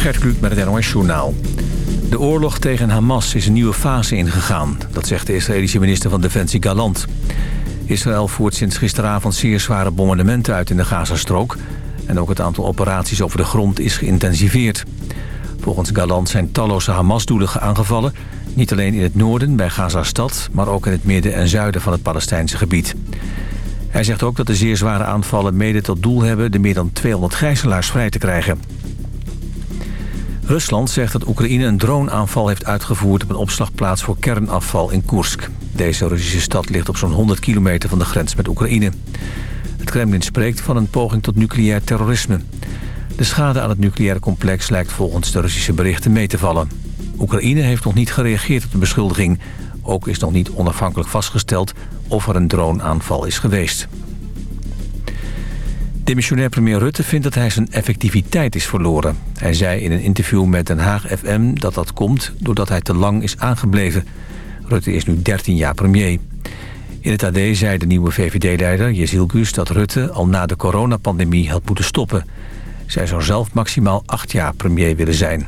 Gert Kluk met het NOS Journaal. De oorlog tegen Hamas is een nieuwe fase ingegaan. Dat zegt de Israëlische minister van Defensie Galant. Israël voert sinds gisteravond zeer zware bombardementen uit in de Gazastrook. En ook het aantal operaties over de grond is geïntensiveerd. Volgens Galant zijn talloze Hamas-doelen aangevallen. Niet alleen in het noorden, bij Gaza-stad... maar ook in het midden en zuiden van het Palestijnse gebied. Hij zegt ook dat de zeer zware aanvallen mede tot doel hebben... de meer dan 200 gijzelaars vrij te krijgen. Rusland zegt dat Oekraïne een droneaanval heeft uitgevoerd... op een opslagplaats voor kernafval in Koersk. Deze Russische stad ligt op zo'n 100 kilometer van de grens met Oekraïne. Het Kremlin spreekt van een poging tot nucleair terrorisme. De schade aan het nucleaire complex lijkt volgens de Russische berichten mee te vallen. Oekraïne heeft nog niet gereageerd op de beschuldiging. Ook is nog niet onafhankelijk vastgesteld of er een droneaanval is geweest. Demissionair premier Rutte vindt dat hij zijn effectiviteit is verloren. Hij zei in een interview met Den Haag FM dat dat komt doordat hij te lang is aangebleven. Rutte is nu 13 jaar premier. In het AD zei de nieuwe VVD-leider Jezil Gus dat Rutte al na de coronapandemie had moeten stoppen. Zij zou zelf maximaal acht jaar premier willen zijn.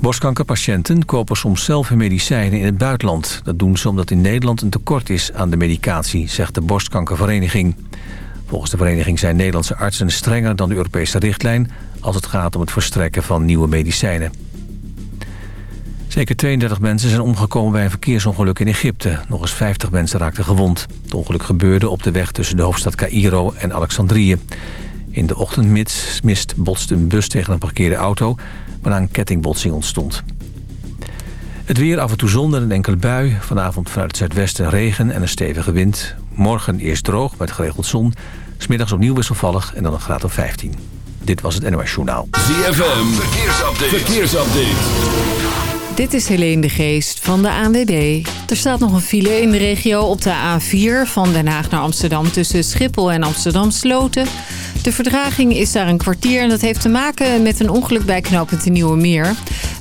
Borstkankerpatiënten kopen soms zelf hun medicijnen in het buitenland. Dat doen ze omdat in Nederland een tekort is aan de medicatie, zegt de Borstkankervereniging. Volgens de vereniging zijn Nederlandse artsen strenger dan de Europese richtlijn... als het gaat om het verstrekken van nieuwe medicijnen. Zeker 32 mensen zijn omgekomen bij een verkeersongeluk in Egypte. Nog eens 50 mensen raakten gewond. Het ongeluk gebeurde op de weg tussen de hoofdstad Cairo en Alexandrië. In de ochtendmist mist botste een bus tegen een parkeerde auto... waarna een kettingbotsing ontstond. Het weer af en toe zon en een enkele bui. Vanavond vanuit het zuidwesten regen en een stevige wind. Morgen eerst droog met geregeld zon. Smiddags opnieuw wisselvallig en dan een graad of 15. Dit was het NOS Journaal. ZFM, verkeersupdate. verkeersupdate. Dit is Helene de Geest van de ANWB. Er staat nog een file in de regio op de A4 van Den Haag naar Amsterdam... tussen Schiphol en Amsterdam Sloten. De verdraging is daar een kwartier en dat heeft te maken met een ongeluk bij knooppunt de Nieuwe Meer.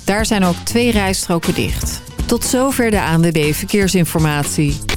Daar zijn ook twee rijstroken dicht. Tot zover de ANWB Verkeersinformatie.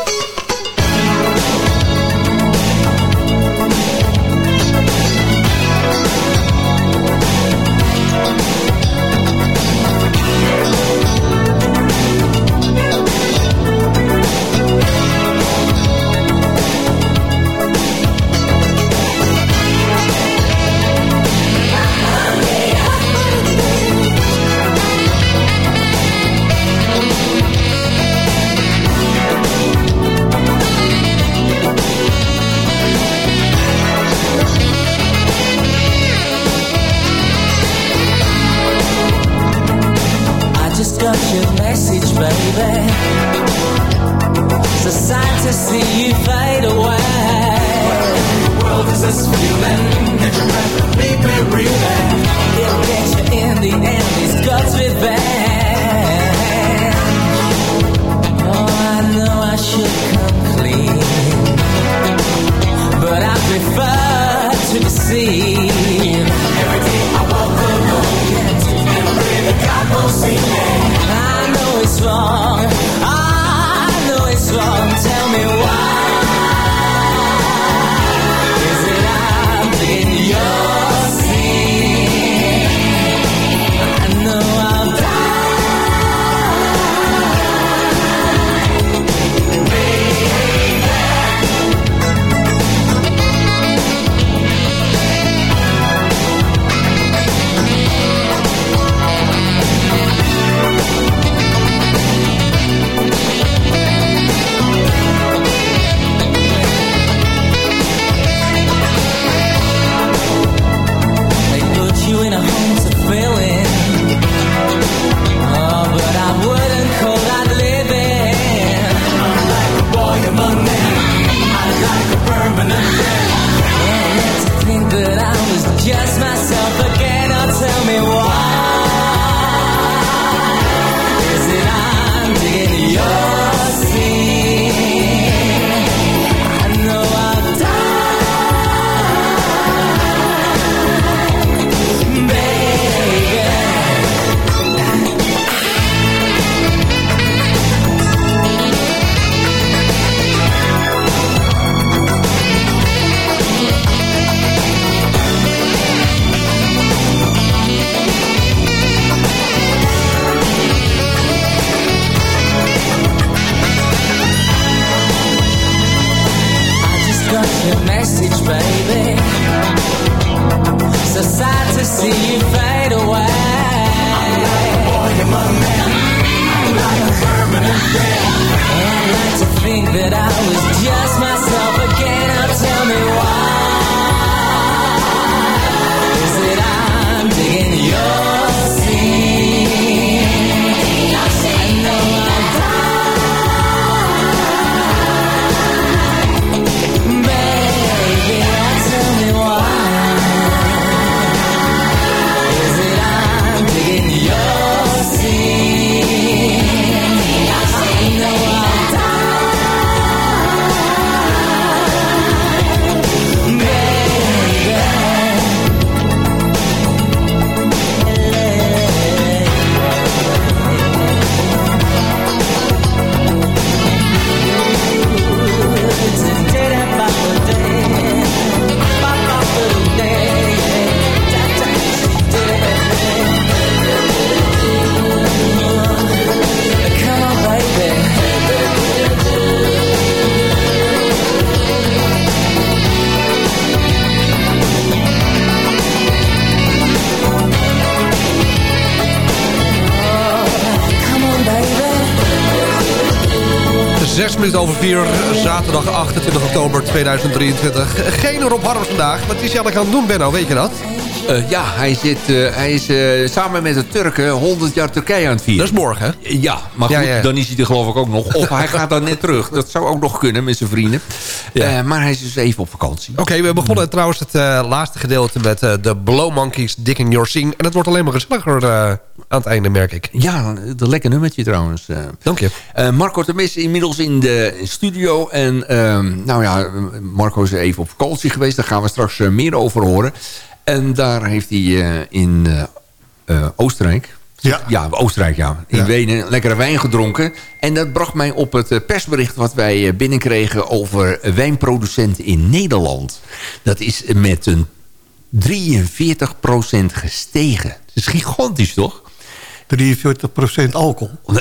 Oktober 2023. Geen Rob Harms vandaag. Wat is hij aan het doen, Benno? Weet je dat? Uh, ja, hij, zit, uh, hij is uh, samen met de Turken 100 jaar Turkije aan het vieren. Dat is morgen, hè? Ja, maar goed, ja, ja. dan is hij er geloof ik ook nog. Of hij gaat dan net terug. Dat zou ook nog kunnen met zijn vrienden. Ja. maar hij is dus even op vakantie. Oké, we begonnen trouwens het laatste gedeelte met de Blow Monkeys Dick in Your Scene. En het wordt alleen maar gezelliger aan het einde, merk ik. Ja, een lekker nummertje trouwens. Dank je. Marco Temis inmiddels in de studio. En ehm, nou ja, Marco is even op vakantie geweest. Daar gaan we straks meer over horen. En daar heeft hij uh, in uh, Oostenrijk... Ja. ja, Oostenrijk, ja. In ja. Wenen lekkere wijn gedronken. En dat bracht mij op het persbericht wat wij binnenkregen... over wijnproducenten in Nederland. Dat is met een 43% gestegen. Dat is gigantisch, toch? 43% alcohol.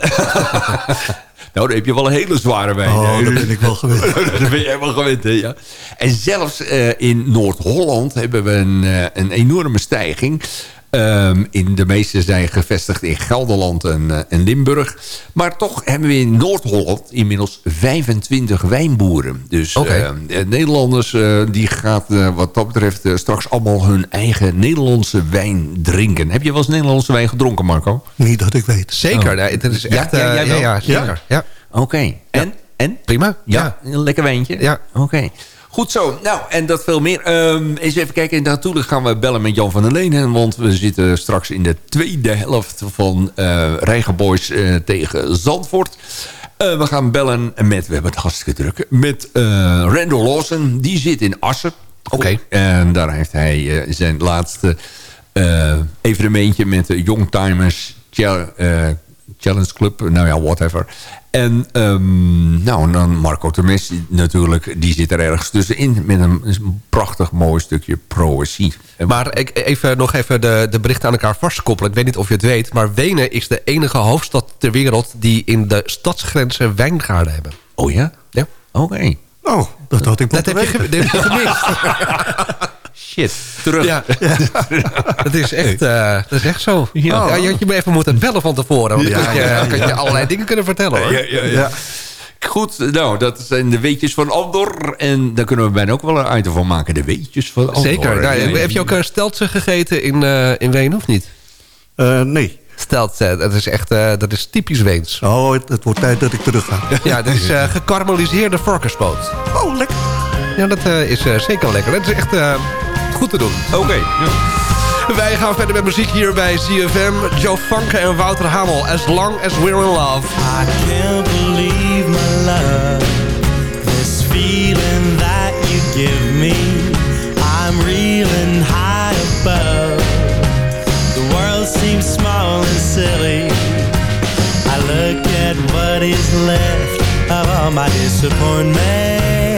Nou, dan heb je wel een hele zware wijn. Oh, dat ben ik wel gewend. dat ben jij wel gewend, hè? Ja. En zelfs uh, in Noord-Holland hebben we een, uh, een enorme stijging. Um, in de meeste zijn gevestigd in Gelderland en, uh, en Limburg. Maar toch hebben we in Noord-Holland inmiddels 25 wijnboeren. Dus okay. uh, Nederlanders uh, die gaat wat dat betreft straks allemaal hun eigen Nederlandse wijn drinken. Heb je wel eens Nederlandse wijn gedronken, Marco? Niet dat ik weet. Zeker, oh. het is echt... Ja, ja, jij wel? ja, ja, zeker. Ja. Oké. Okay. En? En? Prima. Ja, een lekker wijntje? Ja. Oké. Okay. Goed zo. Nou, en dat veel meer. Um, eens even kijken. Natuurlijk gaan we bellen met Jan van der Lenen. Want we zitten straks in de tweede helft van uh, Rijgenboys uh, tegen Zandvoort. Uh, we gaan bellen met, we hebben het hartstikke druk, met Randall Lawson. Die zit in Assen. Oké. Okay. En daar heeft hij zijn laatste evenementje met de Youngtimers Challenge Club. Nou ja, whatever. En um, nou, dan Marco Temes natuurlijk, die zit er ergens tussenin... met een prachtig mooi stukje proëzie. Maar ik, even, nog even de, de berichten aan elkaar vastkoppelen. Ik weet niet of je het weet, maar Wenen is de enige hoofdstad ter wereld... die in de stadsgrenzen wijngaarden hebben. Oh ja? Ja. Oké. Okay. Oh, dat had ik dat heb, je, dat heb je gemist. Shit, terug. Ja, ja. dat, is echt, uh, dat is echt zo. Ja. Oh. ja. je had je me even moeten bellen van tevoren. Want dan ja, had je, je allerlei dingen kunnen vertellen. Hoor. Ja, ja, ja. Goed, nou, dat zijn de weetjes van Andor. En daar kunnen we bijna ook wel een item van maken. De weetjes van Andor. Zeker. Nou, heb je ook een steltje gegeten in, uh, in Wenen of niet? Uh, nee. Steltje, dat is echt uh, dat is typisch Weens. Oh, het, het, wordt tijd dat ik terug ga. ja, dat is gekarameliseerde varkenspoot. Oh, lekker. Ja, dat is zeker lekker. Dat is echt goed te doen. Oké. Okay. Ja. Wij gaan verder met muziek hier bij CFM. Joe Funke en Wouter Hamel. As long as we're in love. I can't believe my love. This feeling that you give me. I'm reeling high above. The world seems small and silly. I look at what is left of all my disappointment.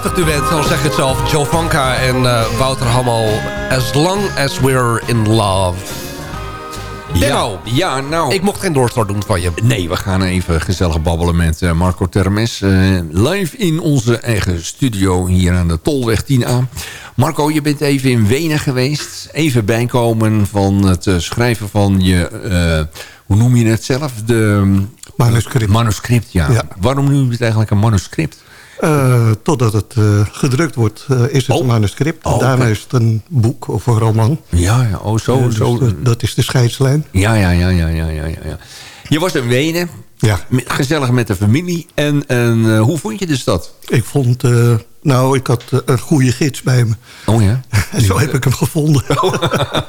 Prachtig duet, al zeg ik het zelf. Joe Vanka en eh, Wouter Hammel. As long as we're in love. Ja, ja, nou... ik mocht geen doorstart doen van je. Nee, we gaan even gezellig babbelen met eh, Marco Termes. eh, live in onze eigen studio hier aan de Tolweg 10A. Marco, je bent even in Wenen geweest. Even bijkomen van het eh, schrijven van je... eh, hoe noem je het zelf? De, Manuscript. Manuscript, ja. Ja. Waarom noem je het eigenlijk een manuscript? Eh, totdat het eh, gedrukt wordt, eh, is het Oh. een manuscript. Oh, En daarna is het een boek of een roman. Ja, ja, oh, zo. Dus, zo. dat is de scheidslijn. Ja, ja, ja, ja, ja, ja, ja. Je was in Wenen, Ja, gezellig met de familie. En, en hoe vond je de stad? ik vond... nou, ik had een goede gids bij me. Oh ja? En zo heb ik hem gevonden.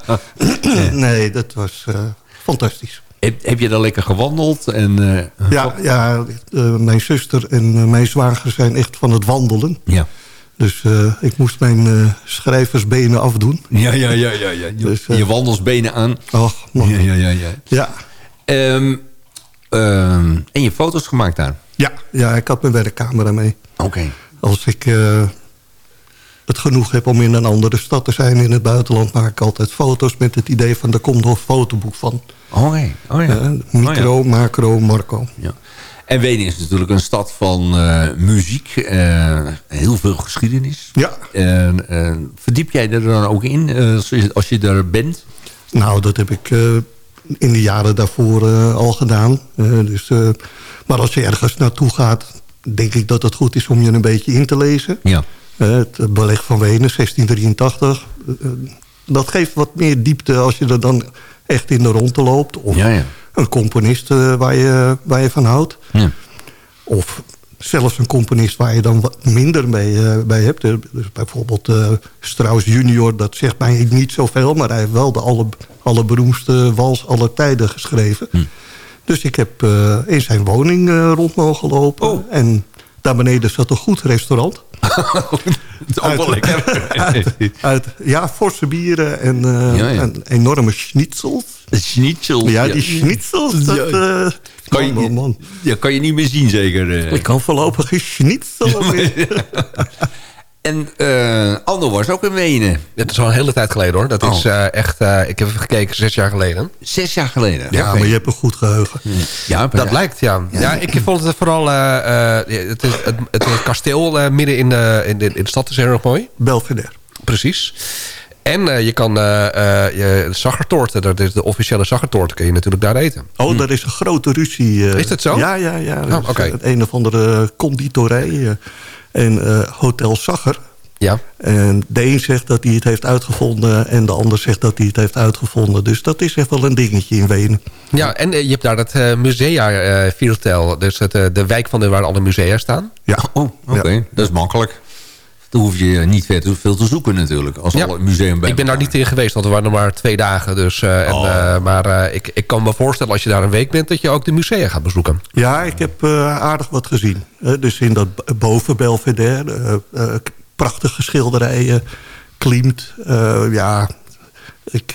nee, dat was fantastisch. Heb, heb je daar lekker gewandeld? En, eh, Ja, ja eh, mijn zuster en eh, mijn zwager zijn echt van het wandelen. ja. Dus ik moest mijn schrijversbenen afdoen. Ja, ja, ja, ja, ja. Je, Dus, je wandelsbenen aan. Ach, man. Ja, ja, ja. Ja, Ja, Ehm, ehm, en je foto's gemaakt daar? ja, ja, ik had mijn werkcamera mee. Oké. Als ik het genoeg heb om in een andere stad te zijn in het buitenland... maak ik altijd foto's met het idee van... er komt nog een fotoboek van. Oh, ja. Eh, micro, Oh, macro, Marco. ja. ja. En Wenen is natuurlijk een stad van eh, muziek. eh, heel veel geschiedenis. Ja, En, verdiep jij er dan ook in als, je, daar bent? nou, dat heb ik in de jaren daarvoor al gedaan. Dus, maar als je ergens naartoe gaat... denk ik dat het goed is om je een beetje in te lezen. Ja. Eh, het beleg van Wenen, 1683. eh, eh, dat geeft wat meer diepte als je er dan echt in de ronde loopt. Of Ja, ja. een componist waar, je, waar je van houdt. ja. Of zelfs een componist waar je dan wat minder mee, bij hebt. Dus bijvoorbeeld eh, Strauss junior, dat zegt mij niet zoveel... maar hij heeft wel de alle, allerberoemdste wals aller tijden geschreven. Hm. Dus ik heb in zijn woning rond mogen lopen. Oh. En daar beneden zat een goed restaurant. Ook wel lekker. uit, uit- ja, forse bieren en, Ja, ja. en enorme schnitzels. Schnitzel. Ja, die schnitzels, dat... Eh, Kan je, man, man, man. Ja, kan je niet meer zien zeker. eh. Ik kan voorlopig geen schnitzel meer. En eh Ando was ook in Wenen. Dat is al een hele tijd geleden hoor. Dat Oh. is eh, echt, eh, ik heb even gekeken, zes jaar geleden. Zes jaar geleden. Ja, maar je hebt een goed geheugen. Ja, Dat lijkt, ja. Ja, ik vond het vooral... eh, eh, het, is, het, het kasteel eh, midden in de, in, de, in de stad is heel erg mooi. Belvedere. Precies. En eh, je kan eh eh je zaggertoorten, dat is de officiële zaggertoorten, kun je natuurlijk daar eten. Oh, daar is een grote ruzie. eh. Is dat zo? Ja, ja, ja. Oh, eh, Het een of andere conditorij. En eh, Hotel Zagger. Ja. En de een zegt dat hij het heeft uitgevonden... en de ander zegt dat hij het heeft uitgevonden. Dus dat is echt wel een dingetje in Wenen. Ja, en eh, je hebt daar het eh, musea eh Viertel, dus het, eh, de wijk van de, waar alle musea staan. Ja. Oh, oké. Dat is makkelijk. Dan hoef je niet veel te, veel te zoeken natuurlijk. Als Ja. al het museum bij Ik ben daar niet in geweest, want er waren er maar twee dagen. Dus, eh, en, Oh. eh, maar eh, ik, ik kan me voorstellen als je daar een week bent... dat je ook de musea gaat bezoeken. Ja, ik heb eh, aardig wat gezien. Dus in dat boven Belvedere. prachtige schilderijen. Klimt. eh, ja, ik...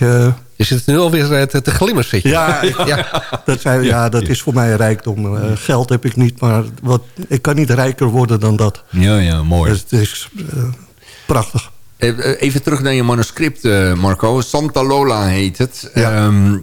Je zit nu alweer eh, te, te glimmen, zit je. Ja, ja. Dat, zijn, ja, dat is voor mij rijkdom. Eh, geld heb ik niet, maar wat, ik kan niet rijker worden dan dat. Ja, ja, mooi. Dus het is eh, prachtig. Even terug naar je manuscript, eh, Marco. Santa Lola heet het. Ja. Ehm,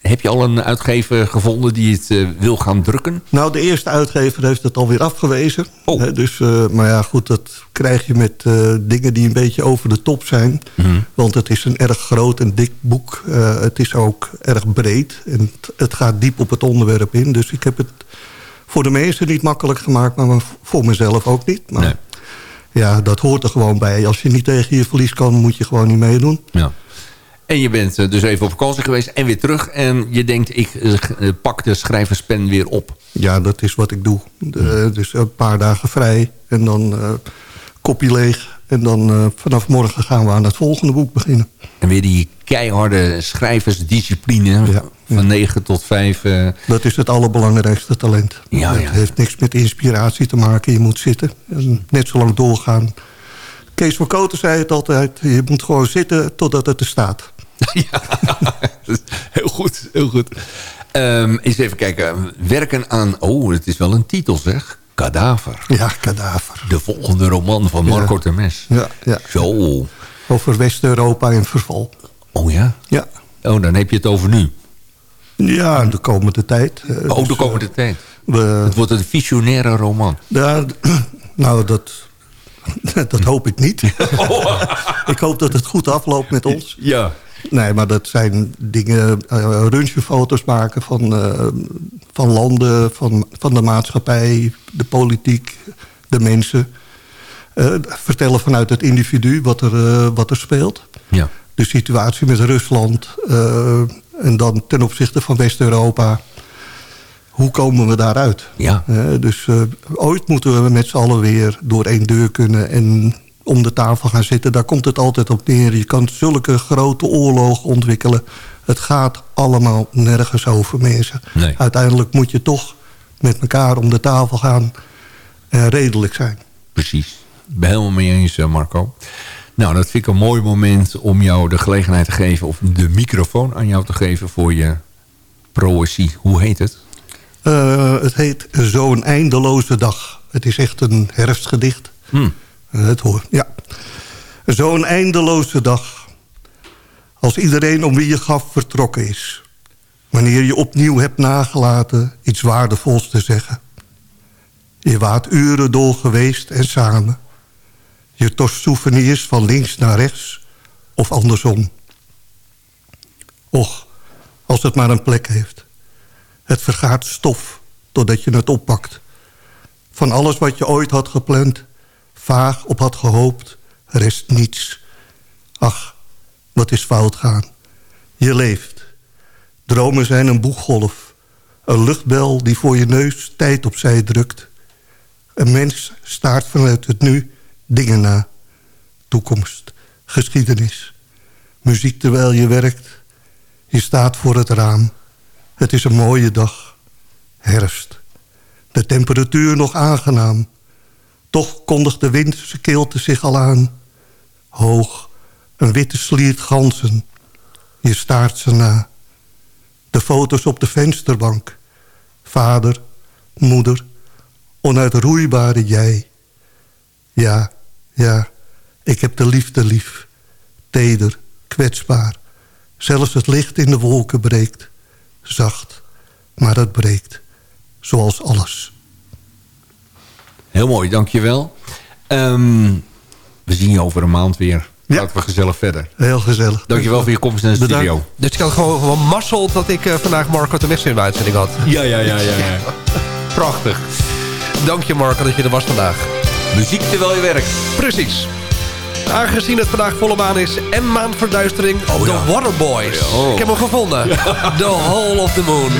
heb je al een uitgever gevonden die het eh, wil gaan drukken? Nou, de eerste uitgever heeft het alweer afgewezen. Oh. Dus, eh, maar ja, goed, dat krijg je met eh, dingen die een beetje over de top zijn. Mhm. Want het is een erg groot en dik boek. Het is ook erg breed. En het, het gaat diep op het onderwerp in. Dus ik heb het voor de mensen niet makkelijk gemaakt. Maar voor mezelf ook niet. Maar Nee. ja, dat hoort er gewoon bij. Als je niet tegen je verlies kan, moet je gewoon niet meedoen. Ja. En je bent eh, dus even op vakantie geweest en weer terug. En je denkt, ik eh, eh, pak de schrijverspen weer op. Ja, dat is wat ik doe. De- dus een paar dagen vrij en dan kopje leeg. En dan vanaf morgen gaan we aan het volgende boek beginnen. En weer die keiharde schrijversdiscipline. Ja. Van 9 tot 5. eh, Dat is het allerbelangrijkste talent. Ja, het heeft niks met inspiratie te maken. Je moet zitten en net zo lang doorgaan. Kees van Koten zei het altijd. Je moet gewoon zitten totdat het er staat. heel goed, heel goed. Ehm, eens even kijken. Werken aan... Oh, het is wel een titel zeg. Kadaver. Ja, kadaver. De volgende roman van Marco Termes. Ja, ja. Zo. Over West-Europa in verval. Oh ja? Ja. Oh, dan heb je het over nu. Ja, de komende tijd. Eh, Oh, dus, de komende tijd. we- Het wordt een visionaire roman. Ja, nou, dat, dat hoop ik niet. ik hoop dat het goed afloopt met ons. Ja. Nee, maar dat zijn dingen, uh, maken van, eh, van landen, van, van de maatschappij, de politiek, de mensen. Eh, vertellen vanuit het individu wat er, wat er speelt. Ja. De situatie met Rusland en dan ten opzichte van West-Europa. Hoe komen we daaruit? Ja. Dus ooit moeten we met z'n allen weer door één deur kunnen en om de tafel gaan zitten. Daar komt het altijd op neer. Je kan zulke grote oorlogen ontwikkelen. Het gaat allemaal nergens over mensen. Nee. Uiteindelijk moet je toch met elkaar om de tafel gaan en redelijk zijn. Precies. Ik ben helemaal mee eens, eh, Marco. Nou, dat vind ik een mooi moment om jou de gelegenheid te geven... of de microfoon aan jou te geven voor je proëzie. Hoe heet het? Eh, het heet Zo'n eindeloze dag. Het is echt een herfstgedicht. Hm. Het hoort, ja. Zo'n eindeloze dag. Als iedereen om wie je gaf vertrokken is. Wanneer je opnieuw hebt nagelaten iets waardevols te zeggen. Je waart uren door geweest en samen. Je torst souvenirs van links naar rechts of andersom. Och, als het maar een plek heeft. Het vergaat stof totdat je het oppakt. Van alles wat je ooit had gepland, vaag op had gehoopt, rest niets. Ach, wat is fout gaan. Je leeft. Dromen zijn een boeggolf. Een luchtbel die voor je neus tijd opzij drukt. Een mens staart vanuit het nu dingen na. Toekomst, geschiedenis. Muziek terwijl je werkt. Je staat voor het raam. Het is een mooie dag. Herfst. De temperatuur nog aangenaam. Toch kondigt de kilte zich al aan. Hoog, een witte sliert ganzen. Je staart ze na. De foto's op de vensterbank. Vader, moeder, onuitroeibare jij. Ja, ja, ik heb de liefde lief. Teder, kwetsbaar. Zelfs het licht in de wolken breekt. Zacht, maar het breekt. Zoals alles. Heel mooi, dankjewel. Ehm we zien je over een maand weer. Ja. Laten we gezellig verder. Heel gezellig. Dankjewel voor je komst naar de Bedankt. studio. Dus ik had gewoon, gewoon mazzel dat ik eh, vandaag Marco de Mes in de uitzending had. Ja, ja, ja, ja. ja. Prachtig. Dank je Marco dat je er was vandaag. Muziek terwijl je werkt. Precies. Aangezien het vandaag volle maan is en maanverduistering, Oh, The ja. Waterboys. Oh. Ik heb hem gevonden. The Hole of the Moon.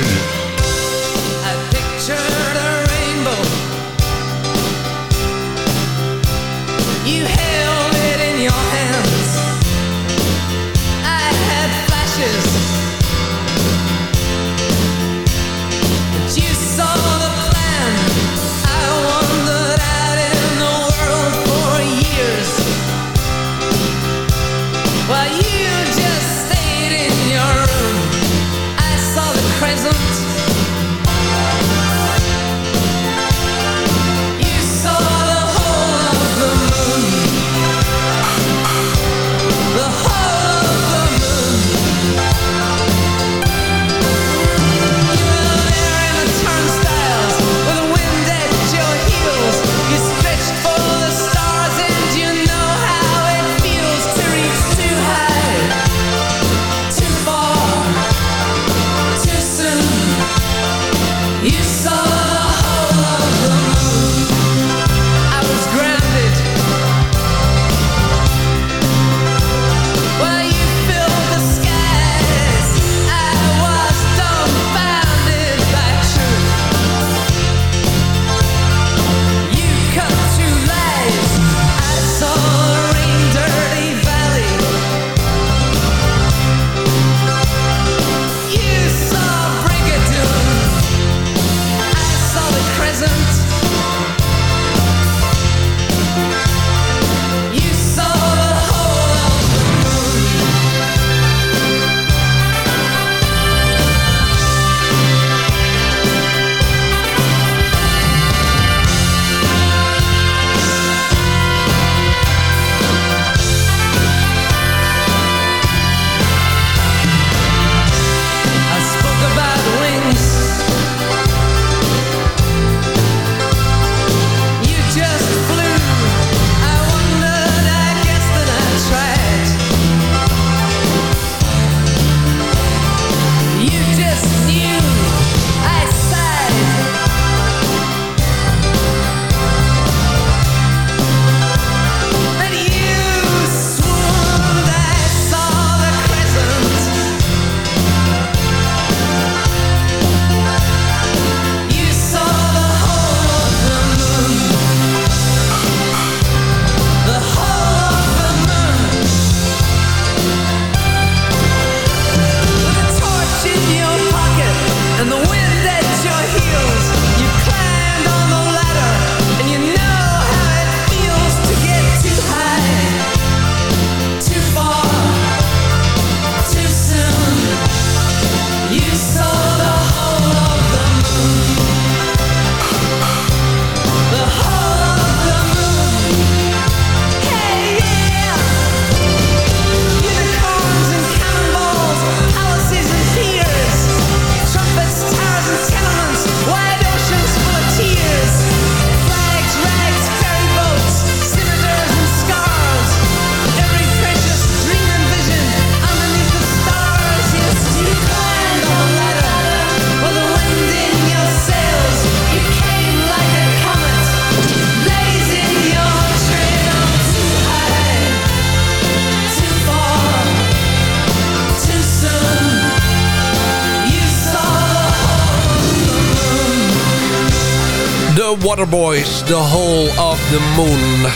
Waterboys, The Hole of the Moon.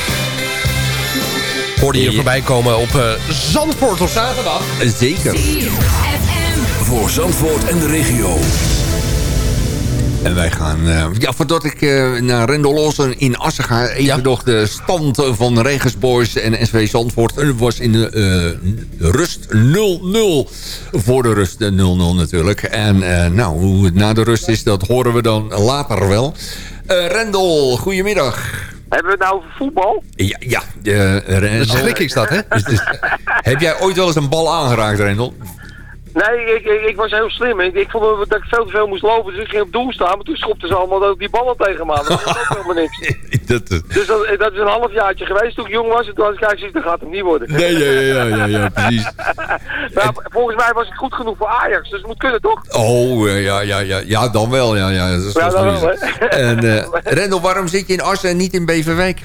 Hoorde je voorbij komen op eh, Zandvoort op zaterdag. Zeker. Voor Zandvoort en de regio. En wij gaan... eh, ja, voordat ik eh, naar Rendel Lawson in Assen ga... even Ja. nog de stand van Regensboys en SV Zandvoort. Het was in de eh, rust 0-0. Voor de rust eh, 0-0 natuurlijk. En eh, nou, hoe het na de rust is, dat horen we dan later wel. Eh Rendel, goedemiddag. Hebben we het nou over voetbal? Ja, ja de, Rendel. Schrik is dat, hè? Heb jij ooit wel eens een bal aangeraakt, Rendel? Nee, ik, ik, ik was heel slim. Ik, ik vond dat ik veel te veel moest lopen, dus ik ging op doel staan. Maar toen schopten ze allemaal die ballen tegen me aan. Dat was ook helemaal niks. dat, eh, Dus dat, dat is een halfjaartje geweest toen ik jong was. En toen had ik eigenlijk dat gaat hem niet worden. nee, ja, ja, ja, ja, ja, precies. Maar volgens mij was ik goed genoeg voor Ajax, dus het moet kunnen toch? Oh, eh, ja, ja, ja, ja, dan wel. Ja, ja, dat is Ja, dat dan wel, hè. En eh, Rendel, waarom zit je in Assen en niet in Beverwijk?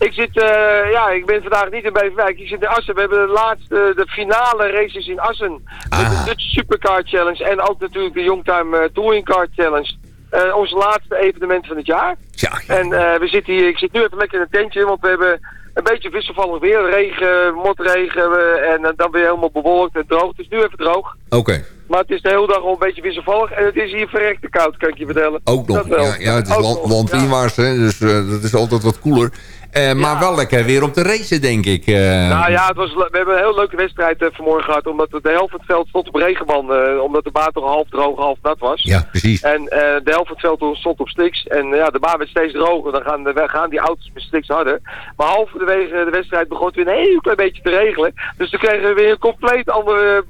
Ik zit, eh, ja, ik ben vandaag niet in Beverwijk. Ik zit in Assen. We hebben de laatste, de finale races in Assen. Met Ah. de Dutch Supercar Challenge en ook natuurlijk de Youngtime eh, Touring Car Challenge. Eh, ons laatste evenement van het jaar. Ja, En eh, we zitten hier, ik zit nu even lekker in een tentje, want we hebben een beetje wisselvallig weer. Regen, motregen eh, en eh, dan weer helemaal bewolkt en droog. Het is nu even droog. oké. Maar het is de hele dag al een beetje wisselvallig en het is hier verrekte koud, kan ik je vertellen. Ook nog. Ja, ja, het is landinwaarts, hè, dus eh, dat is altijd wat koeler. Eh, maar wel lekker weer om te racen, denk ik. eh. Nou ja, het was, we hebben een heel leuke wedstrijd eh, vanmorgen gehad. Omdat de helft van het veld stond op regenband. eh, omdat de baan toch half droog, half nat was. Ja, precies. En de helft van het veld stond op stiks. En ja, de baan werd steeds droger. Dan gaan, de, gaan die auto's met stiks harder. Maar halverwege de wedstrijd begon het weer een heel klein beetje te regelen. Dus toen kregen we weer een compleet ander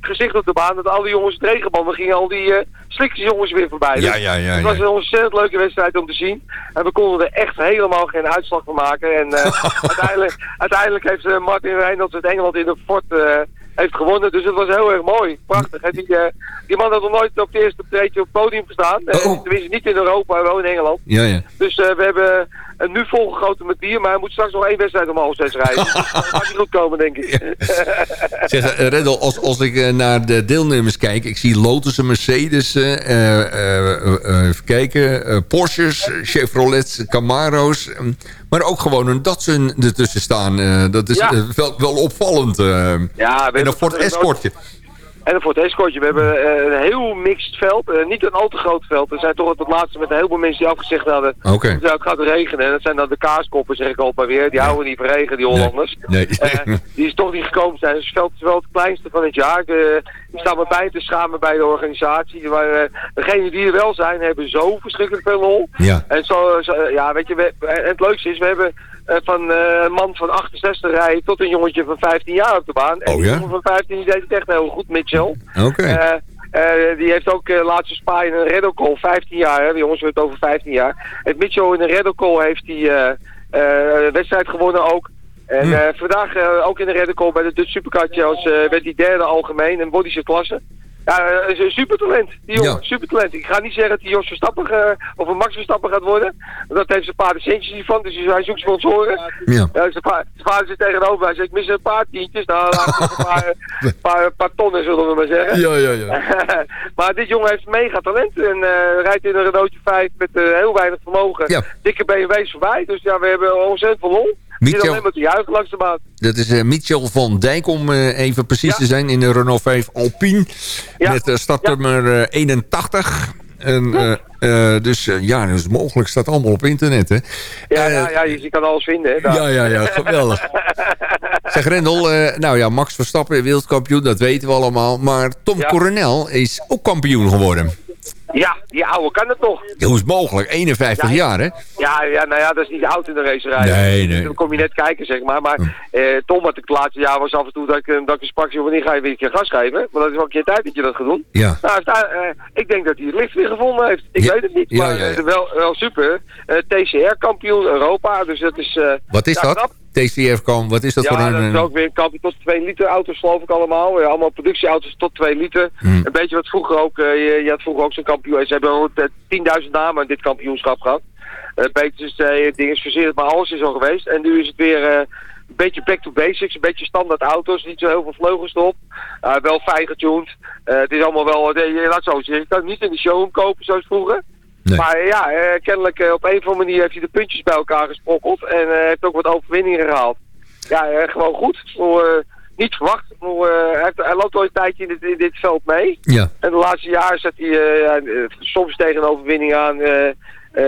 gezicht op de baan. Dat alle jongens het regenbanden gingen al die eh slikjesjongens weer voorbij. Ja, Dus ja, ja, Het was een ontzettend leuke wedstrijd om te zien. En we konden er echt helemaal geen uitslag van maken. En eh, uiteindelijk, uiteindelijk heeft eh, Martin Reynolds uit Engeland in de fort eh, heeft gewonnen. Dus het was heel erg mooi. Prachtig. En die, die man had nog nooit op het eerste treedje op het podium gestaan. Eh, Oh. Tenminste niet in Europa, wel in Engeland. Ja, ja. Dus we hebben een nu volgegoten met bier. Maar hij moet straks nog één wedstrijd om half zes rijden. Dus dat gaat niet goed komen, denk ik. Zeg, eh, als, als ik eh, naar de deelnemers kijk... ik zie Lotus en Mercedes, eh, even kijken... Porsches, Chevrolets, Camaro's... eh, maar ook gewoon een Datsun ertussen staan. dat is Ja. wel, wel opvallend. Ja, en een Ford Escortje. En een Ford Escortje. We hebben eh, een heel mixed veld. Eh, niet een al te groot veld. Er zijn toch het laatste met een heleboel mensen die afgezegd hadden. Oké. Ja, het gaat regenen. En dat zijn dan de kaaskoppen, zeg ik al maar weer. Die houden niet van regen, die Hollanders. Nee. Eh, die is toch niet gekomen zijn. Dus het veld is wel het kleinste van het jaar. De, die staan me bij te schamen bij de organisatie. Maar eh, degenen die er wel zijn, hebben zo verschrikkelijk veel lol. Ja. En zo, zo- ja, weet je, we- en het leukste is, we hebben van eh, een man van 68 rijden tot een jongetje van 15 jaar op de baan. En Oh, die ja? jongen van 15 die deed het echt heel goed, Mitchell. Oké. Eh, eh, die heeft ook uh, laatste spa in een Red Call, 15 jaar. Hè? De jongens hebben het over 15 jaar. En Mitchell in een Red Call heeft hij eh, eh, wedstrijd gewonnen ook. En Hm. eh, vandaag eh, ook in de Red Call bij de Dutch Supercar Challenge eh, werd hij derde algemeen in bodyse klasse. Ja, eh, is een supertalent. Die jongen, Ja. supertalent. Ik ga niet zeggen dat hij Jos Verstappen eh, of een Max Verstappen gaat worden. Want dat heeft zijn paar centjes niet van, dus hij zoekt sponsoren. Ja. Ja, zijn, va zijn vader zit tegenover. Hij zegt, ik mis een paar tientjes. Nou, laat ik een paar, paar, paar tonnen, zullen we maar zeggen. Ja, ja, ja. maar dit jongen heeft mega talent. En eh, rijdt in een Renaultje 5 met heel weinig vermogen. Ja. Dikke BMW's voorbij. Dus ja, we hebben ontzettend veel lol. Alleen maar te juichen langs de baan. Dat is eh, Mitchell van Dijk, om eh, even precies Ja. te zijn, in de Renault 5 Alpine. Ja. Met uh, startnummer eh, 81. En, dus ja, dus mogelijk staat allemaal op internet, hè? Ja, ja, ja je, je kan alles vinden. Hè, ja, ja, ja, geweldig. zeg Rendel, nou ja, Max Verstappen, wereldkampioen, dat weten we allemaal. Maar Tom. Coronel is ook kampioen geworden. Ja, die oude kan het toch? Hoe is het mogelijk? 51 Ja, jaar, hè? Ja, ja, nou ja, dat is niet oud in de racerij. Nee, nee. Dan kom je net kijken, zeg maar. Maar eh, Tom, wat ik het laatste jaar was af en toe dat ik, hem- dat ik hem sprak, wanneer ga je weer een keer gas geven? Maar dat is wel een keer tijd dat je dat gaat doen. Ja. Nou, heeft, eh, ik denk dat hij het licht weer gevonden heeft. Ik Ja, weet het niet, maar ja, eh, Wel, wel super. Eh, TCR-kampioen Europa, dus dat is... eh, Wat is dat? knap. TCF kan, wat is dat voor Ja, een... dat is eh, ook weer een kampioen tot 2 liter auto's geloof ik allemaal. Ja, allemaal productieauto's tot 2 liter. Hmm. Een beetje wat vroeger ook, eh, je, je had vroeger ook zo'n kampioen. Ze hebben al eh, 10.000 namen in dit kampioenschap gehad. Uh, beetje uh, ding is verzeerd, maar alles is al geweest. En nu is het weer een beetje back to basics, een beetje standaard auto's. Niet zo heel veel vleugels erop. Wel fijn getuned. Het is allemaal wel, je laat zo zeggen, je kan het niet in de showroom kopen zoals vroeger. Nee. Maar ja, eh, kennelijk eh, op een of andere manier heeft hij de puntjes bij elkaar gesprokkeld. En eh, heeft ook wat overwinningen gehaald. Ja, gewoon goed. Eh, niet verwacht. Hij, loopt al een tijdje in dit, in dit veld mee. Ja. En de laatste jaren zat hij soms tegen een overwinning aan. eh,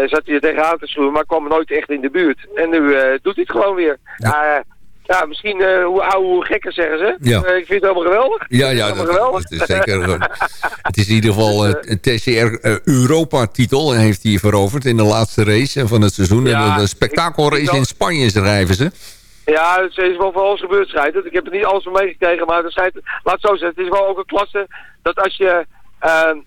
zat hij er tegenaan te sloegen, maar kwam nooit echt in de buurt. En nu doet hij het gewoon weer. Ja, ja misschien eh, hoe ouder, hoe gekker zeggen ze. Ja. Eh, ik vind het helemaal geweldig. Ja, ja, het dat, helemaal dat is zeker. eh, het is in ieder geval een TCR Europa-titel. Heeft hij veroverd in de laatste race van het seizoen. Ja, en de, spektakelrace in Spanje schrijven ze. Ja, het is wel voor ons gebeurd, schijnt het. Ik heb er niet alles van meegekregen, maar het schijnt, laat het zo zeggen, het is wel ook een klasse dat als je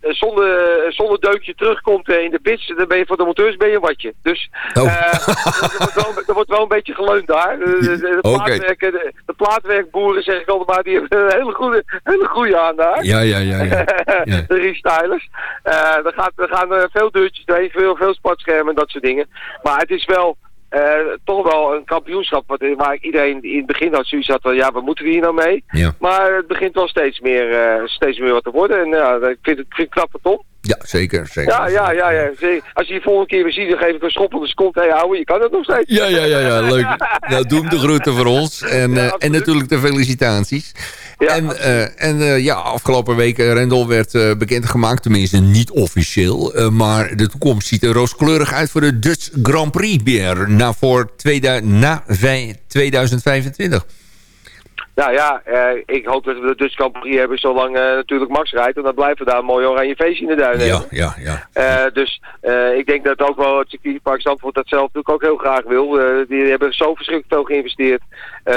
zonder, zonder deukje terugkomt eh, in de pits, dan ben je voor de monteurs ben je een watje. Dus Oh. eh, er, wordt wel, wordt wel een beetje geleund daar. De, plaatwerk- de, de plaatwerkboeren, zeg ik altijd maar, die hebben een hele goede, hele goede aan daar. Ja, ja, ja. ja. Ja. de restylers. Eh er, gaat, er gaan veel deurtjes doorheen, veel, veel sportschermen en dat soort dingen. Maar het is wel eh, toch wel een kampioenschap wat, waar iedereen in het begin had zoiets had van ja, wat moeten we hier nou mee? Ja. Maar het begint wel steeds meer, eh, steeds meer wat te worden. En ja, ik vind het, ik vind het knap van Tom. Ja, zeker. zeker. Ja, ja, ja, ja. Zeker. Als je die volgende keer weer ziet, dan geef ik een schop op de seconde. Hé, hey, ouwe, je kan het nog steeds. Ja, ja, ja, ja, leuk. Nou, doe hem de groeten voor ons. En, eh, en natuurlijk de felicitaties. Ja, en eh, en eh, ja, afgelopen week, Rendel werd bekendgemaakt. Tenminste, niet officieel. maar de toekomst ziet er rooskleurig uit voor de Dutch Grand Prix weer. Na, voor 2000, na vij- 2025. Nou ja, eh, ik hoop dat we de Dutch Grand Prix hebben zolang eh, natuurlijk Max rijdt. En dan blijven we daar een mooi oranje feestje in de duinen Ja, ja, ja. Eh, dus ik denk dat ook wel het circuitpark Zandvoort dat zelf natuurlijk ook heel graag wil. Die hebben zo verschrikkelijk veel geïnvesteerd.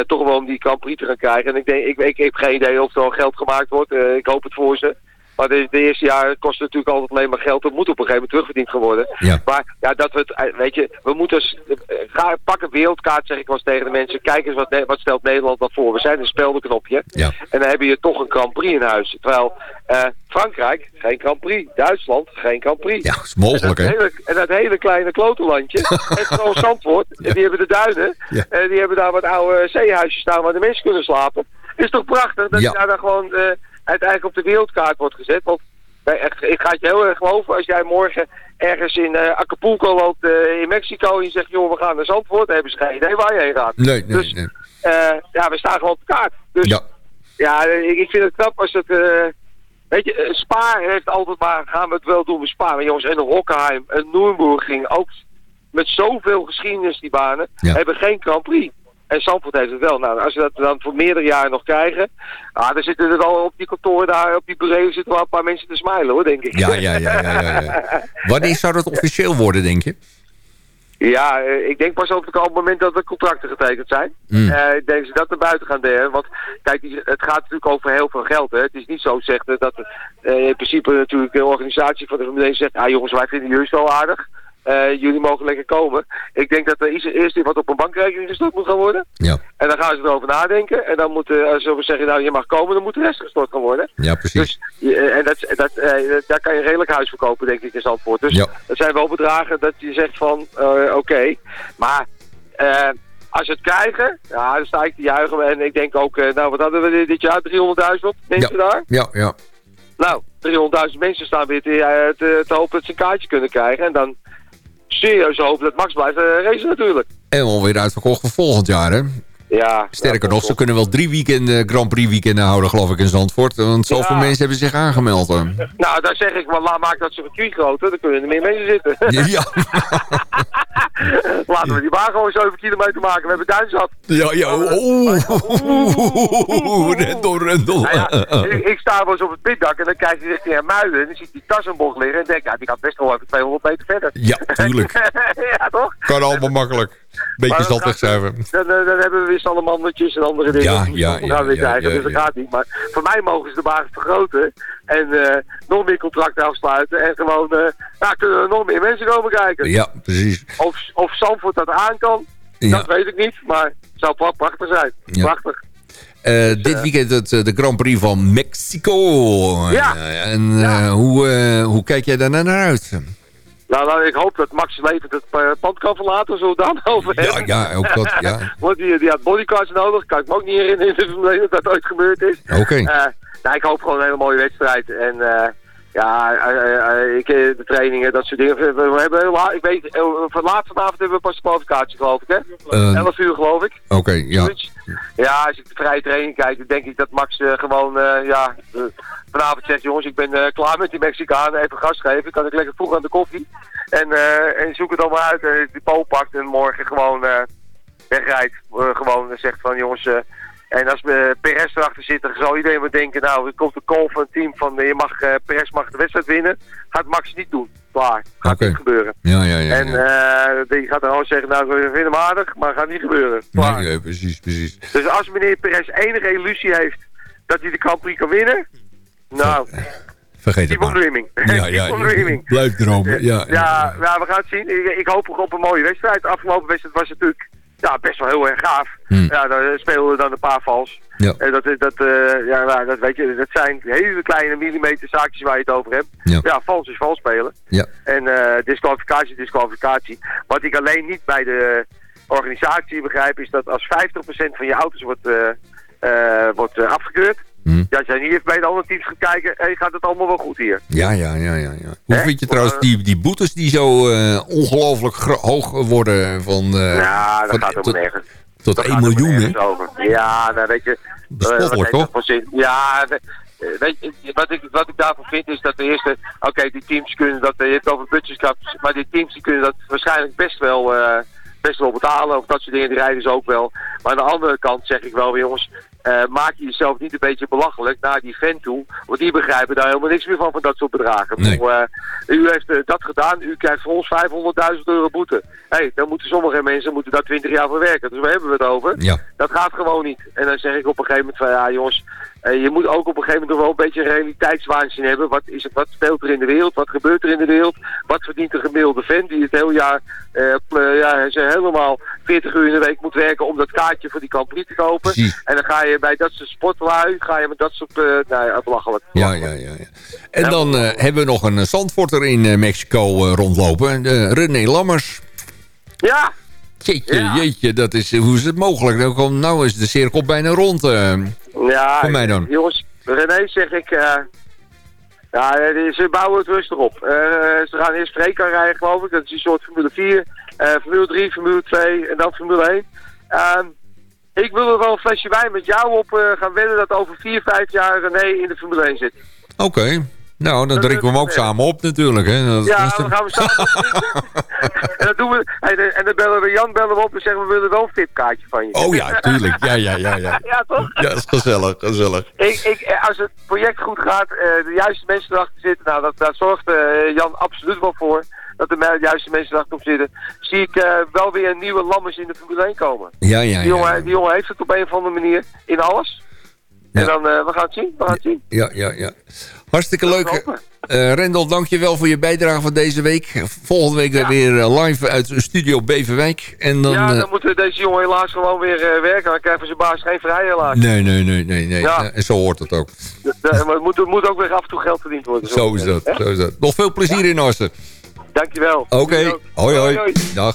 toch wel om die Grand Prix te gaan krijgen. En ik, denk, ik, ik heb geen idee of er al geld gemaakt wordt. Ik hoop het voor ze. Maar de, de eerste jaar kost het natuurlijk altijd alleen maar geld. Dat moet op een gegeven moment terugverdiend gaan worden. Ja. Maar ja, dat we het, eh, weet je, we moeten, eh, ga, pak een wereldkaart, zeg ik wel eens tegen de mensen. Kijk eens wat, wat stelt Nederland dan voor. We zijn een speldenknopje. Ja. En dan heb je toch een Grand Prix in huis. Terwijl eh, Frankrijk, geen Grand Prix. Duitsland, geen Grand Prix. Ja, is mogelijk, en, hè? dat hele, en dat hele kleine klotenlandje, heeft gewoon Zandvoort. En die hebben de duinen. Ja. En die hebben daar wat oude zeehuisjes staan waar de mensen kunnen slapen. Is toch prachtig dat Ja. je daar dan gewoon uiteindelijk op de wereldkaart wordt gezet. Want echt, ik ga het je heel erg geloven als jij morgen ergens in eh, Acapulco loopt eh, in Mexico en je zegt, joh, we gaan naar Zandvoort. Dan hebben ze geen idee waar je heen gaat. Nee, nee, Dus nee. eh, ja, we staan gewoon op de kaart. Dus Ja, ja, ik, ik vind het knap als het... weet je, Spa heeft altijd maar... Gaan we het wel doen met Spa. Maar jongens, en Hockenheim en Nürburgring ook met zoveel geschiedenis die banen... Ja. hebben geen Grand Prix. En Zandvoort heeft het wel. Nou, als we dat dan voor meerdere jaren nog krijgen... Ah, dan zitten er al op die kantoor daar, op die bureau... zitten wel een paar mensen te smilen, hoor, denk ik. ja, ja, ja, ja, ja, ja. Wanneer zou dat officieel worden, denk je? Ja, eh, ik denk pas op het moment dat de contracten getekend zijn. Mm. Ik denk dat ze dat naar buiten gaan delen. Want kijk, het gaat natuurlijk over heel veel geld. Hè. Het is niet zo zegt eh, dat eh, in principe natuurlijk de organisatie van de 1 zegt... Ah jongens, wij vinden jullie zo aardig. Eh, jullie mogen lekker komen. Ik denk dat er iets- eerst wat op een bankrekening gestort moet gaan worden. Ja, En dan gaan ze erover nadenken. En dan moet, eh, als we zeggen, nou je mag komen, dan moet de rest gestort gaan worden. ja precies. Dus eh, en dat, dat, daar kan je redelijk huis verkopen, denk ik, in Zandvoort. Dus Ja. dat zijn wel bedragen dat je zegt van, oké. Maar als ze het krijgen, ja, dan sta ik te juichen. En ik denk ook, nou wat hadden we dit- jaar? 300.000 mensen daar? Ja, ja. Nou, 300.000 mensen staan weer te, te, te hopen dat ze een kaartje kunnen krijgen. En dan serieus hopen dat Max blijft eh, racen natuurlijk. En alweer uitverkocht voor volgend jaar, hè? Ja, Sterker nog, ze kunnen wel drie weekenden, Grand Prix weekenden houden, geloof ik, in Zandvoort. Want zoveel Ja. mensen hebben zich aangemeld. hè. Nou, dan zeg ik, maar laat maak dat circuit groter, dan kunnen er meer mensen zitten. Ja, Laten we die baan gewoon 7 kilometer maken. We hebben duin zat. ja, ja. Oeh, Rendel, Rendel. Nou ja, ik, ik sta wel eens op het pitdak en dan kijk je richting Hermuiden. En dan zie ik die tassenbocht liggen en denk, ja, die gaat best wel even 200 meter verder. Ja, tuurlijk. ja, toch? Kan allemaal makkelijk. Beetje zand gaat- wegzuiven. Dan, eh, dan hebben we weer salamandertjes en andere dingen. Ja, Die ja, ja, gaan weer ja, krijgen, ja, dus dat gaat niet. Maar voor mij mogen ze de baan vergroten. En eh, nog meer contracten afsluiten. En gewoon, eh ja, kunnen er nog meer mensen komen kijken. Ja, precies. Of, of Zandvoort dat aan kan, dat weet ik niet. Maar het zou pra- prachtig zijn. Prachtig. Eh, dit weekend het, eh, de Grand Prix van Mexico. Ja. Eh, en eh. Hoe, eh, hoe kijk jij daar naar uit? Nou, nou, ik hoop dat Max levend het eh, pand kan verlaten, zo dan over Ja, ja, ook dat, ja. Want die, die had bodycards nodig, kan ik me ook niet herinneren in het verleden dat dat ooit gebeurd is. Oké. Eh, nou, ik hoop gewoon een hele mooie wedstrijd. En eh, Ja, ik, de trainingen, dat soort dingen. We, we hebben heel ik weet, van laat vanavond hebben we pas de kwalificatie geloof ik, hè? Eh, 11 uur geloof ik. Oké, ja. Ja, als ik de vrije training kijk, dan denk ik dat Max gewoon, ja, vanavond zegt, jongens, ik ben eh, klaar met die Mexicanen, even gas geven, kan ik lekker vroeg aan de koffie. En, eh, en zoek het allemaal uit, en die po pakt en morgen gewoon eh, wegrijdt. Gewoon en zegt van, jongens, en als we Perez erachter zit, dan zal iedereen wel denken, nou, er komt een call van het team van, je mag, Perez mag de wedstrijd winnen. Gaat Max niet doen. Klaar. Gaat niet gebeuren. Ja, ja, ja. En ja. eh, die gaat dan gewoon zeggen, nou, we vinden hem aardig, maar gaat niet gebeuren. Klaar. Nee, nee, precies, precies. Dus als meneer Perez enige illusie heeft dat hij de Grand Prix kan winnen, nou, Vergeet het maar. dreaming. Ja, ja. Blijf dromen. Ja, Ja, ja, we gaan het zien. Ik, ik hoop op een mooie wedstrijd. Afgelopen wedstrijd was natuurlijk ja, best wel heel erg gaaf. Hmm. Ja, daar speelden dan een paar vals. Ja. En dat, dat, eh, ja, nou, dat weet je, dat zijn hele kleine millimeter zaakjes waar je het over hebt. Ja. Ja, vals is vals spelen. Ja. En eh disqualificatie is disqualificatie. Wat ik alleen niet bij de organisatie begrijp is dat als 50% van je auto's wordt, eh, wordt afgekeurd. Hm. Jij niet even bij de andere teams gaat kijken, hey, gaat het allemaal wel goed hier? Ja, ja, ja, ja. ja. Hoe vind je trouwens die, die boetes die zo eh, ongelooflijk hoog worden van... eh, ja, dat van- gaat tot, helemaal nergens. tot Dat 1 gaat helemaal miljoen, hè? Ja, nou weet je... Eh, heeft toch? dat voor zin? Ja, we- eh, weet je, wat ik, wat ik daarvan vind is dat de eerste... Oké, die teams kunnen dat... Je hebt over budgetcaps, maar die teams die kunnen dat waarschijnlijk best wel... eh, best wel betalen of dat soort dingen, die rijden ze ook wel. Maar aan de andere kant zeg ik wel, jongens, eh, maak je jezelf niet een beetje belachelijk naar die fan toe. Want die begrijpen daar helemaal niks meer van, van dat soort bedragen. Nee. Eh, u heeft eh, dat gedaan, u krijgt voor ons 500.000 euro boete. Hé, hey, dan moeten sommige mensen moeten daar 20 jaar voor werken. Dus waar hebben we het over? Ja. Dat gaat gewoon niet. En dan zeg ik op een gegeven moment van, ja jongens, eh, je moet ook op een gegeven moment nog wel een beetje een realiteitswaanzin hebben. Wat, is het, wat speelt er in de wereld? Wat gebeurt er in de wereld? Wat verdient de gemiddelde fan die het hele jaar, eh, eh, ja, ze helemaal 40 uur in de week moet werken om dat kaartje voor die Prix te kopen? En dan ga je bij dat soort sportlui, ga je met dat soort, nou ja, belachelijk. Ja, ja, ja. ja. En dan hebben we nog een Zandvoorter in Mexico rondlopen. René Lammers. Ja, Jeetje, Ja. jeetje, dat is, hoe is het mogelijk? Nou, nou is de cirkel bijna rond. eh. Ja. Voor mij dan. Jongens, René zeg ik, eh, ja, eh, ze bouwen het rustig op. Eh, ze gaan eerst Freeka rijden, geloof ik. Dat is een soort Formule 4, eh, Formule 3, Formule 2 en dan Formule 1. Ehm, ik wil er wel een flesje wijn met jou op gaan wedden dat over 4, 5 jaar René in de Formule 1 zit. Oké. Nou, dan drinken we hem ook samen op natuurlijk. Hè. Dat, Ja, dat dan gaan we samen En dat doen we. En, dan- en dan bellen we Jan bellen we op en zeggen we willen wel een tipkaartje van je. Oh ja, tuurlijk. Ja, ja, ja, ja. ja, toch? Ja, dat is gezellig, gezellig. Ik, ik, als het project goed gaat, eh, de juiste mensen erachter zitten, nou, dat, daar zorgt eh, Jan absoluut wel voor. Dat er me- juiste mensen erachter op zitten. Zie ik eh, wel weer een nieuwe Lammers in de Formule 1 komen. Ja, ja, Die, jongen, ja. die jongen heeft het op een of andere manier in alles. Ja. En dan, we gaan het zien, we gaan het zien. Ja, ja, ja. Hartstikke leuk. Eh Rendel, dank je wel voor je bijdrage van deze week. Volgende week Ja. weer eh, live uit Studio Beverwijk. En dan... ja, eh, dan moeten deze jongen helaas gewoon weer werken. Dan krijgen zijn baas geen vrij helaas. nee, nee, nee, nee. nee. Ja. Eh, zo hoort het ook. De- de- maar het moet, moet ook weer af en toe geld verdiend worden. Zo is dat, zo is dat. Nog veel plezier in Assen. Dankjewel. Oké, ook. hoi hoi. hoi. Dag.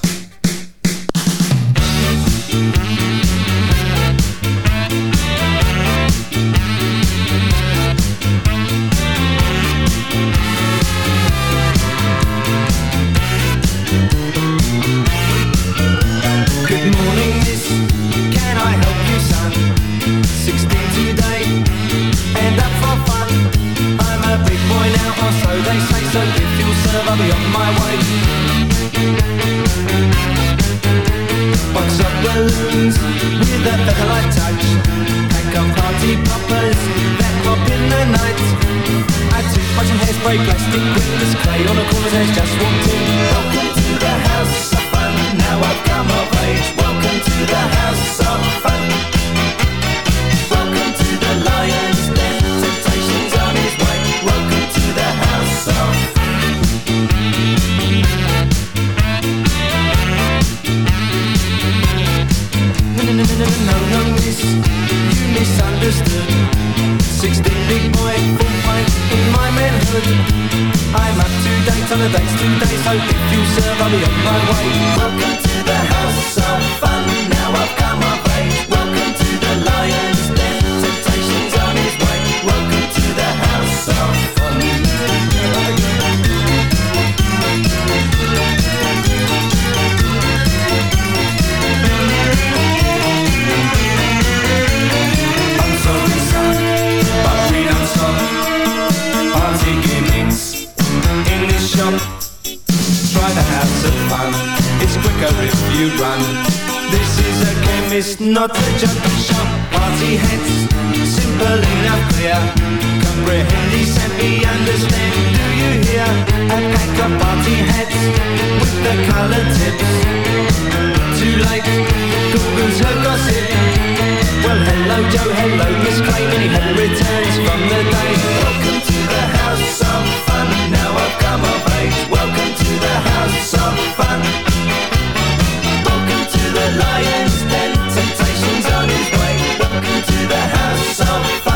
They say. So if you'll serve, I'll be on my way. Box of balloons with a featherlight touch. Pack of party poppers that pop in the night. Add toothbrush and hairspray, plastic windows, clay on the corners has just walked in. Welcome to the house of fun. Now I've come of age. Welcome to the house of fun. On the dates today, so if you serve, I'll be on my way. Welcome to the house of fun. Run. This is a game, chemist, not a junkie shop. Party heads, simple enough, clear. Comprehend, and me understand. Do you hear? A pack of party heads with the colored tips. Too late, Google's her gossip. Well, hello Joe, hello Miss Clayman, he returns from the day. Welcome to the house of fun. Now I've come of age. Welcome to the house of fun. The lion's den. Temptation's on his way. Welcome to the house of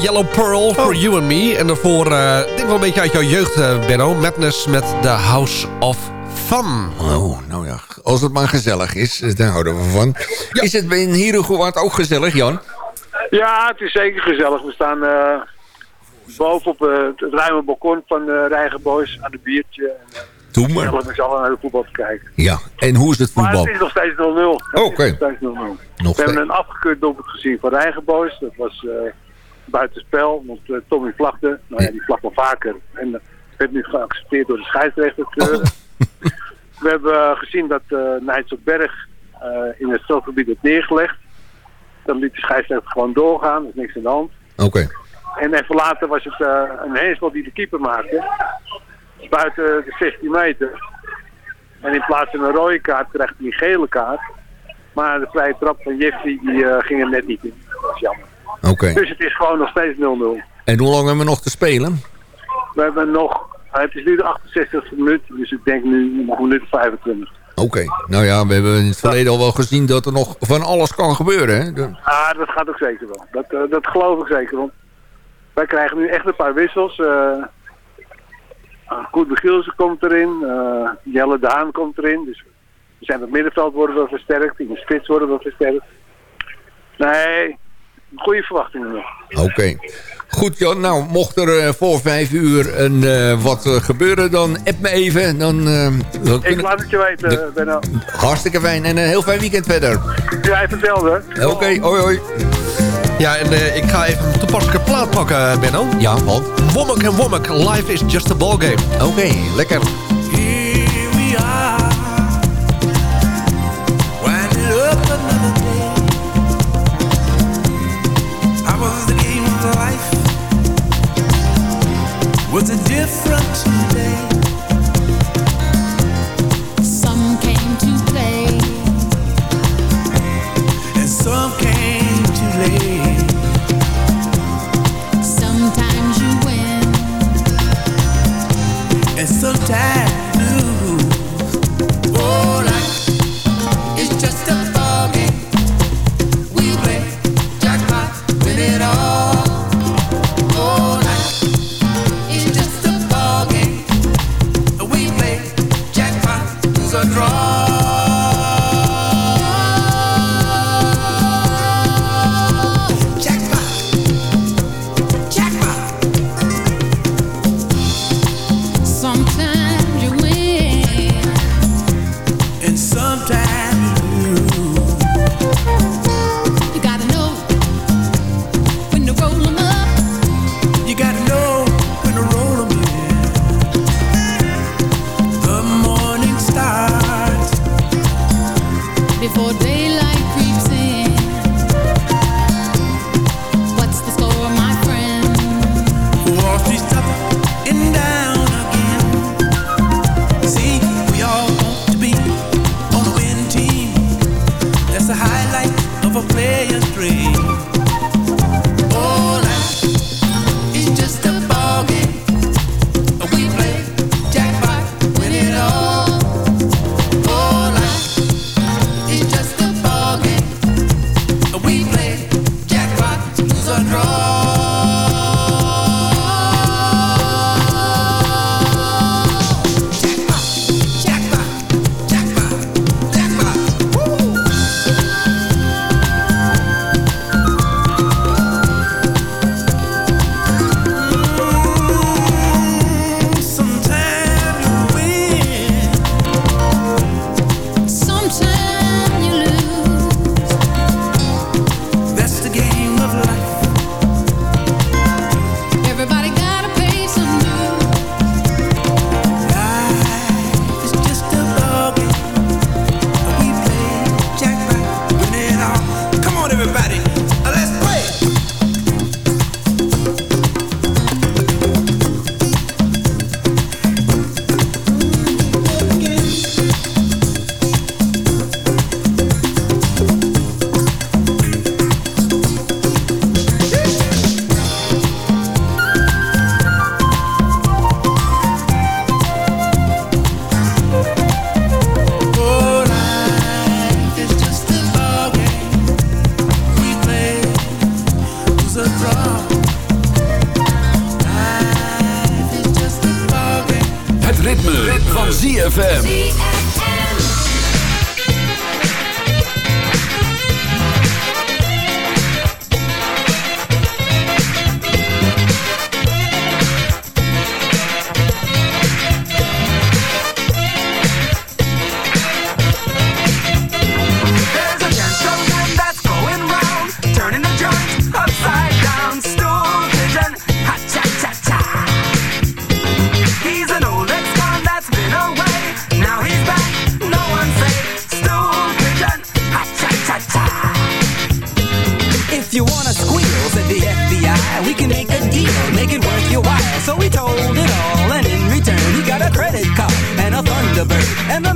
Yellow Pearl, For You and Me. En daarvoor, eh ik denk wel een beetje uit jouw jeugd, eh, Benno. Madness met The House of Fun. Oh, nou ja. Als het maar gezellig is, eh, daar houden we van. Is het in Hierengoed ook gezellig, Jan? Ja, het is zeker gezellig. We staan eh boven op het ruime balkon van de Boys aan het biertje. En, eh, Doe maar. gezellig met z'n allen naar de voetbal te kijken. Ja, en hoe is het Maar voetbal? het is nog steeds 0-0. Het Oké. is nog steeds 0-0. Nog We hebben een afgekeurd doelpunt gezien van Rijgen Boys. Dat was eh buitenspel, want eh, Tommy vlagde. Nou ja, die vlagt wel vaker. En dat werd nu geaccepteerd door de scheidsrechter. kleuren. We hebben eh, gezien dat eh Nijtselberg eh in het strafgebied werd neergelegd. Dan liet de scheidsrechter gewoon doorgaan, er is niks aan de hand. Oké. En even later was het eh, een hensbal die de keeper maakte. Buiten de 16 meter. En in plaats van een rode kaart kreeg hij een gele kaart. Maar de vrije trap van Jeffrey die, eh, ging er net niet in. Dat was jammer. Oké. Dus het is gewoon nog steeds 0-0. En hoe lang hebben we nog te spelen? We hebben nog, het is nu de 68e minuut, dus ik denk nu nog een minuut of 25. Oké. Nou ja, we hebben in het verleden al wel gezien dat er nog van alles kan gebeuren. Hè? De- Ah, dat gaat ook zeker wel. Dat, eh, dat geloof ik zeker. Want wij krijgen nu echt een paar wissels. uh, Begielsen komt erin. eh, Jelle de Haan komt erin. Dus we zijn op het middenveld worden we versterkt. In de spits worden we versterkt. Nee, goede verwachtingen nog. Oké. Goed Jan, nou mocht er eh, voor vijf uur een, eh, wat eh, gebeuren, dan app me even. Dan, dan Ik kunnen- laat het je weten, de- Benno. Hartstikke fijn en een heel fijn weekend verder. Jij hetzelfde. Oké, hoi hoi. Ja, en eh, ik ga even een toepasselijke plaat pakken, Benno. Ja, want? Womack en Womack, life is just a ballgame. Oké, lekker.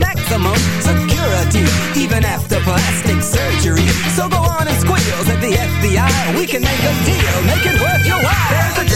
Maximum security, even after plastic surgery. So go on and squeals at the FBI. We can make a deal, make it worth your while.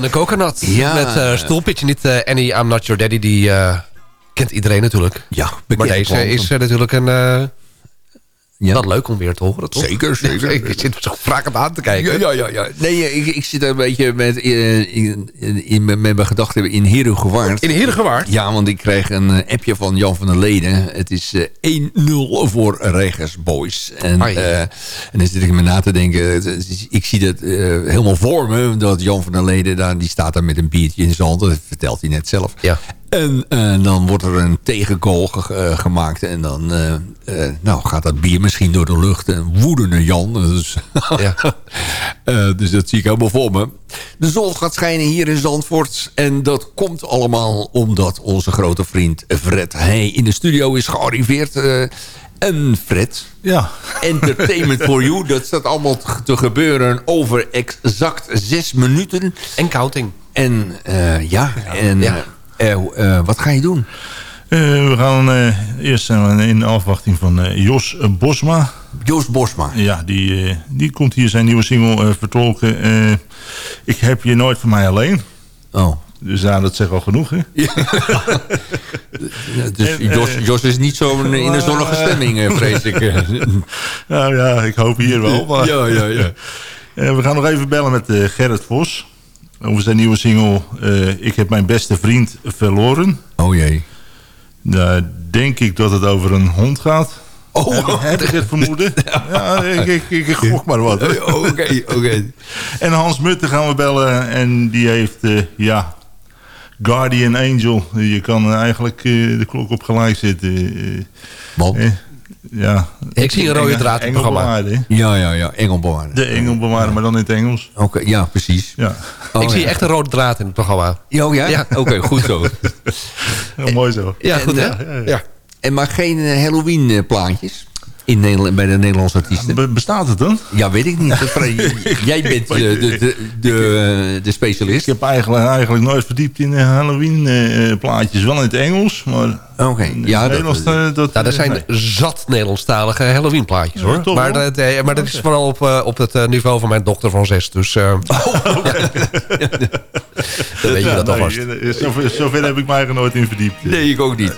Creole en de Coconut. Ja. Met eh stoelpitje. Niet eh, Annie, I'm Not Your Daddy. Die eh, kent iedereen natuurlijk. Ja, Maar deze is natuurlijk een... Ja. Wat leuk om weer te horen, toch? Zeker, zeker. ik zit zo vragend aan te kijken. Ja, ja, ja. ja. Nee, eh, ik, ik zit een beetje met, eh, in, in, in, met mijn gedachten in Herengewaard. In Herengewaard? Ja, want ik kreeg een eh, appje van Jan van der Leden. Het is eh, 1-0 voor Regers Boys. En, en dan zit ik me na te denken. Ik zie dat helemaal voor me. Dat Jan van der Leden, daar, die staat daar met een biertje in zijn hand. Dat vertelt hij net zelf. Ja. En eh, dan wordt er een tegengoal ge- eh, gemaakt. En dan eh, nou, gaat dat bier misschien door de lucht. En woedende Jan. Dus, Ja. Dus dat zie ik helemaal voor me. De zon gaat schijnen hier in Zandvoort. En dat komt allemaal omdat onze grote vriend Fred Heij in de studio is gearriveerd. En Fred, Ja, Entertainment for You. Dat staat allemaal te- gebeuren over exact zes minuten. En counting. En eh, ja, en Ja. Eh, eh, wat ga je doen? Eh, we gaan eerst in afwachting van Jos Bosma. Joost Bosma. Ja, die, die komt hier zijn nieuwe single vertolken. Ik heb je nooit van mij alleen. Oh. Dus ja, dat zegt al genoeg, hè? Dus En, eh, Jos, Jos is niet zo in een zonnige stemming, vrees ik. Nou ja, ik hoop hier wel. Maar, ja, ja, ja. We gaan nog even bellen met Gerrit Vos. Over zijn nieuwe single eh, Ik heb mijn beste vriend verloren. Oh jee. Daar denk ik dat het over een hond gaat. Oh, heb, ik- heb ik het vermoeden? Ja, ik, ik, ik, gok maar wat. hè. Oké, oké. En Hans Mutten gaan we bellen. En die heeft, eh, ja, Guardian Angel. Je kan eigenlijk eh, de klok op gelijk zetten. Want? Eh, Ja. Ik zie een rode draad in het programma. Ja, ja, ja. Engelbewaarder. De Engelbewaarder, maar dan in het Engels. Oké, ja, precies. Ja. Oh, ik zie echt een rode draad in het programma. Ja, oh, ja? Ja. Oké, goed zo. Heel mooi zo. Ja, goed hè? Ja, ja, ja. Ja. En maar geen eh, Halloween eh, plaatjes? In Nederland, bij de Nederlandse artiesten? Be- bestaat het dan? Ja, weet ik niet. Jij bent eh, de, de, de, eh, specialist. Ik heb eigenlijk, eigenlijk nooit verdiept in eh, Halloween eh, plaatjes. Wel in het Engels, maar Oké, ja, dat, Nederlands... dat, Nou, zijn nee. zat Nederlandstalige Halloween plaatjes hoor. toch maar, dat, eh, maar dat is vooral op, eh, op het eh, niveau van mijn dochter van zes. Dus eh dan weet je dat nee, alvast. zover, zover heb ik mij er nooit in verdiept. Nee, ik ook niet.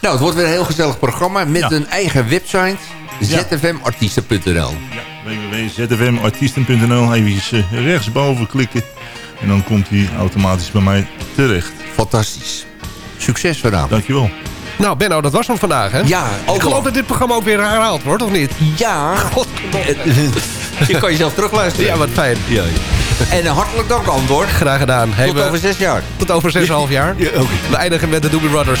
Nou, het wordt weer een heel gezellig programma met Ja. een eigen website. zfmartiesten.nl www.zfmartiesten.nl Even uh, rechtsboven klikken. En dan komt hij automatisch bij mij terecht. Fantastisch. Succes vanavond. Dankjewel. Nou Benno, dat was hem vandaag hè? Ja, ook Ik geloof dat dit programma ook weer herhaald wordt, of niet? Ja. Je kan jezelf terugluisteren. Ja, wat fijn. Ja. En een hartelijk dank, Antwoord. Graag gedaan. Tot over zes jaar. tot over 6,5 jaar. Ja. We eindigen met de Doobie Brothers.